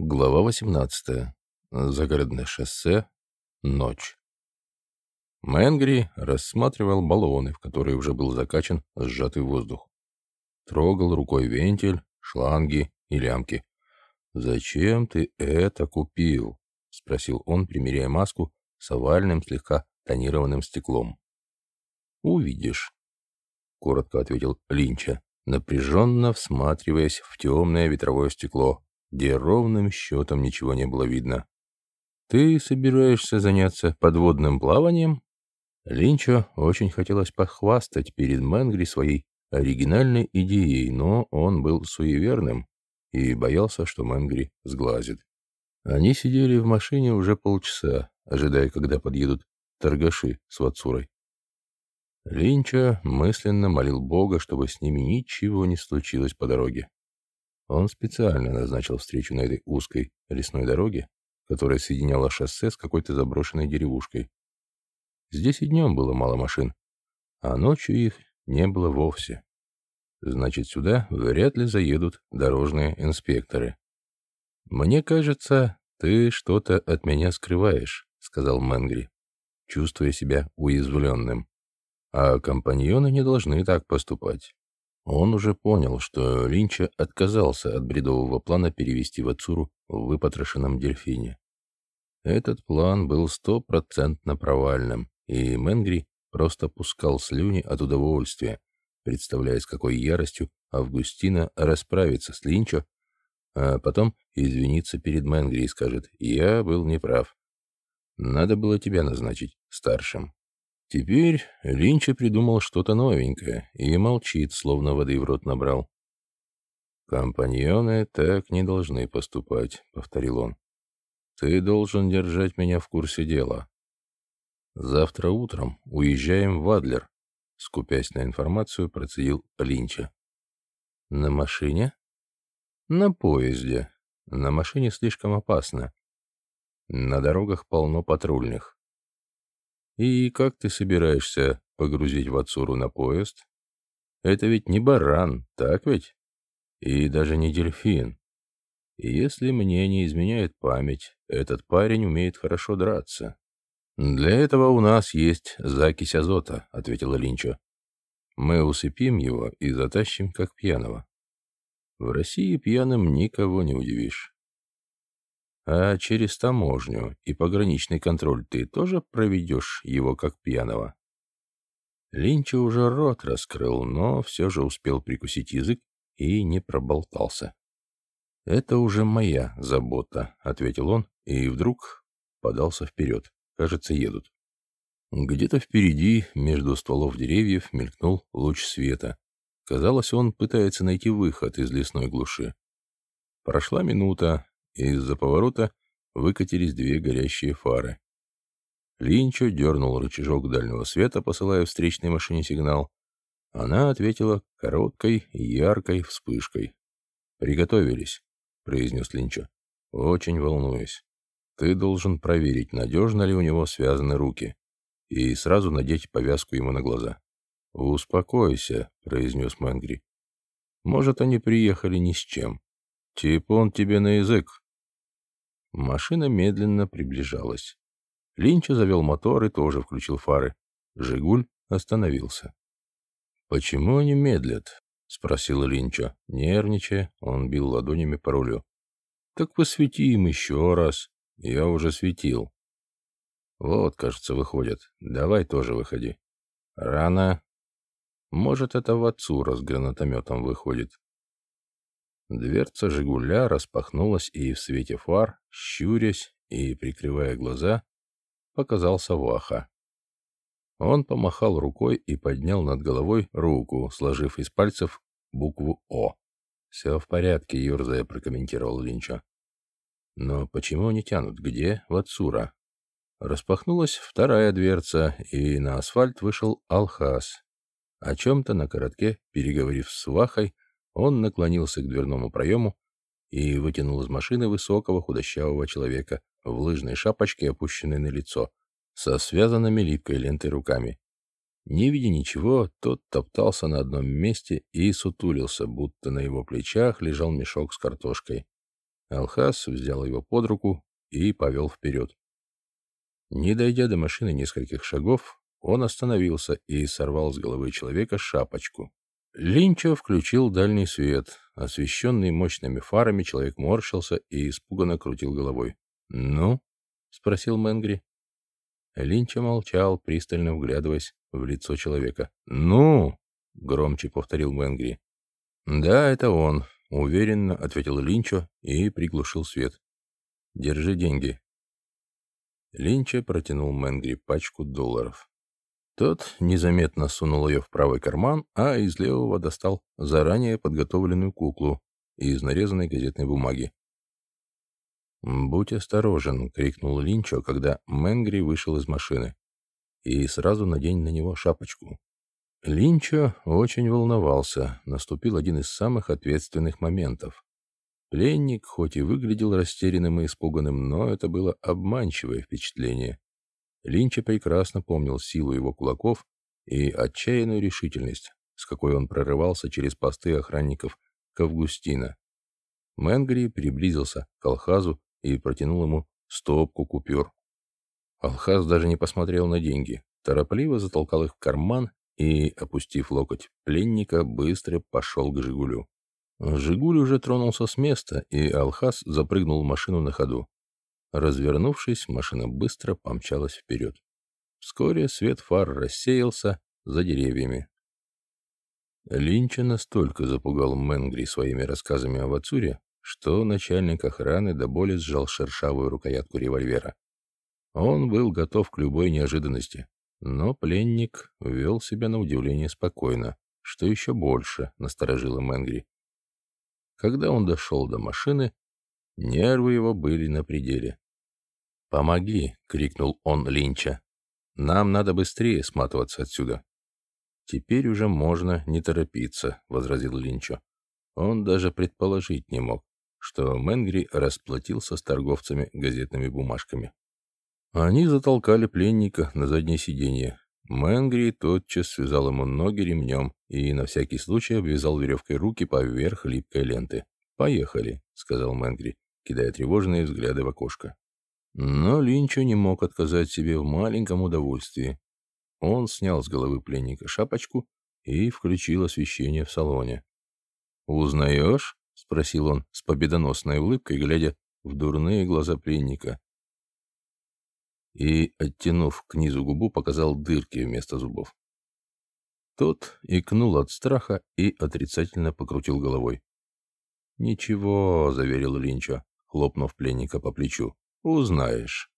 Глава 18. Загородное шоссе. Ночь. Мэнгри рассматривал баллоны, в которые уже был закачан сжатый воздух. Трогал рукой вентиль, шланги и лямки. «Зачем ты это купил?» — спросил он, примеряя маску с овальным, слегка тонированным стеклом. «Увидишь», — коротко ответил Линча, напряженно всматриваясь в темное ветровое стекло, где ровным счетом ничего не было видно. «Ты собираешься заняться подводным плаванием?» Линчо очень хотелось похвастать перед Мэнгри своей оригинальной идеей, но он был суеверным и боялся, что Мэнгри сглазит. Они сидели в машине уже полчаса, ожидая, когда подъедут торгаши с Вацурой. Линча мысленно молил Бога, чтобы с ними ничего не случилось по дороге. Он специально назначил встречу на этой узкой лесной дороге, которая соединяла шоссе с какой-то заброшенной деревушкой. Здесь и днем было мало машин, а ночью их не было вовсе. Значит, сюда вряд ли заедут дорожные инспекторы. «Мне кажется, ты что-то от меня скрываешь», — сказал Мэнгри, чувствуя себя уязвленным. «А компаньоны не должны так поступать. Он уже понял, что Линча отказался от бредового плана перевести Вацуру в выпотрошенном дельфине. Этот план был стопроцентно провальным, и Менгри просто пускал слюни от удовольствия, представляя, с какой яростью Августина расправится с Линчо, а потом извинится перед Менгри и скажет «Я был неправ. Надо было тебя назначить старшим». Теперь Линча придумал что-то новенькое и молчит, словно воды в рот набрал. «Компаньоны так не должны поступать», — повторил он. «Ты должен держать меня в курсе дела. Завтра утром уезжаем в Адлер», — скупясь на информацию, процедил Линча. «На машине?» «На поезде. На машине слишком опасно. На дорогах полно патрульных. И как ты собираешься погрузить Вацуру на поезд? Это ведь не баран, так ведь? И даже не дельфин. Если мне не изменяет память, этот парень умеет хорошо драться. Для этого у нас есть закись азота, ответила Линчо. Мы усыпим его и затащим как пьяного. В России пьяным никого не удивишь. А через таможню и пограничный контроль ты тоже проведешь его как пьяного? Линча уже рот раскрыл, но все же успел прикусить язык и не проболтался. «Это уже моя забота», — ответил он, и вдруг подался вперед. Кажется, едут. Где-то впереди, между стволов деревьев, мелькнул луч света. Казалось, он пытается найти выход из лесной глуши. Прошла минута, из-за поворота выкатились две горящие фары. Линчо дернул рычажок дальнего света, посылая встречной машине сигнал. Она ответила короткой, яркой вспышкой. «Приготовились», — произнес Линчо. «Очень волнуюсь. Ты должен проверить, надежно ли у него связаны руки, и сразу надеть повязку ему на глаза». «Успокойся», — произнес Мэнгри. «Может, они приехали ни с чем. Тип он тебе на язык, Машина медленно приближалась. Линча завел мотор и тоже включил фары. «Жигуль» остановился. «Почему они медлят?» — спросил Линча. Нервничая, он бил ладонями по рулю. «Так посвети им еще раз. Я уже светил». «Вот, кажется, выходят. Давай тоже выходи». «Рано». «Может, это Вацура с гранатометом выходит. Дверца «Жигуля» распахнулась, и в свете фар, щурясь и прикрывая глаза, показался Ваха. Он помахал рукой и поднял над головой руку, сложив из пальцев букву «О». «Все в порядке», — ерзая прокомментировал Линчо. «Но почему они тянут? Где Вацура?» Распахнулась вторая дверца, и на асфальт вышел Алхас. О чем-то на коротке, переговорив с Вахой, он наклонился к дверному проему и вытянул из машины высокого худощавого человека в лыжной шапочке, опущенной на лицо, со связанными липкой лентой руками. Не видя ничего, тот топтался на одном месте и сутулился, будто на его плечах лежал мешок с картошкой. Алхас взял его под руку и повел вперед. Не дойдя до машины нескольких шагов, он остановился и сорвал с головы человека шапочку. Линчо включил дальний свет. Освещенный мощными фарами, человек морщился и испуганно крутил головой. «Ну?» — спросил Мэнгри. Линча молчал, пристально вглядываясь в лицо человека. «Ну!» — громче повторил Мэнгри. «Да, это он», — уверенно ответил Линчо и приглушил свет. «Держи деньги». Линча протянул Мэнгри пачку долларов. Тот незаметно сунул ее в правый карман, а из левого достал заранее подготовленную куклу из нарезанной газетной бумаги. «Будь осторожен!» — крикнул Линчо, когда Мэнгри вышел из машины. «И сразу надень на него шапочку». Линчо очень волновался. Наступил один из самых ответственных моментов. Пленник хоть и выглядел растерянным и испуганным, но это было обманчивое впечатление. Линча прекрасно помнил силу его кулаков и отчаянную решительность, с какой он прорывался через посты охранников к Августина. Мэнгри приблизился к Алхазу и протянул ему стопку купюр. Алхаз даже не посмотрел на деньги, торопливо затолкал их в карман и, опустив локоть пленника, быстро пошел к «Жигулю». «Жигуль» уже тронулся с места, и Алхаз запрыгнул в машину на ходу. Развернувшись, машина быстро помчалась вперед. Вскоре свет фар рассеялся за деревьями. Линча настолько запугал Мэнгри своими рассказами о Вацуре, что начальник охраны до боли сжал шершавую рукоятку револьвера. Он был готов к любой неожиданности, но пленник вел себя на удивление спокойно, что еще больше насторожило Мэнгри. Когда он дошел до машины, нервы его были на пределе. «Помоги!» — крикнул он Линча. «Нам надо быстрее сматываться отсюда». «Теперь уже можно не торопиться», — возразил Линчо. Он даже предположить не мог, что Мэнгри расплатился с торговцами газетными бумажками. Они затолкали пленника на заднее сиденье. Мэнгри тотчас связал ему ноги ремнем и на всякий случай обвязал веревкой руки поверх липкой ленты. «Поехали», — сказал Мэнгри, кидая тревожные взгляды в окошко. Но Линчо не мог отказать себе в маленьком удовольствии. Он снял с головы пленника шапочку и включил освещение в салоне. «Узнаешь?» — спросил он с победоносной улыбкой, глядя в дурные глаза пленника. И, оттянув к низу губу, показал дырки вместо зубов. Тот икнул от страха и отрицательно покрутил головой. «Ничего», — заверил Линчо, хлопнув пленника по плечу, — «узнаешь».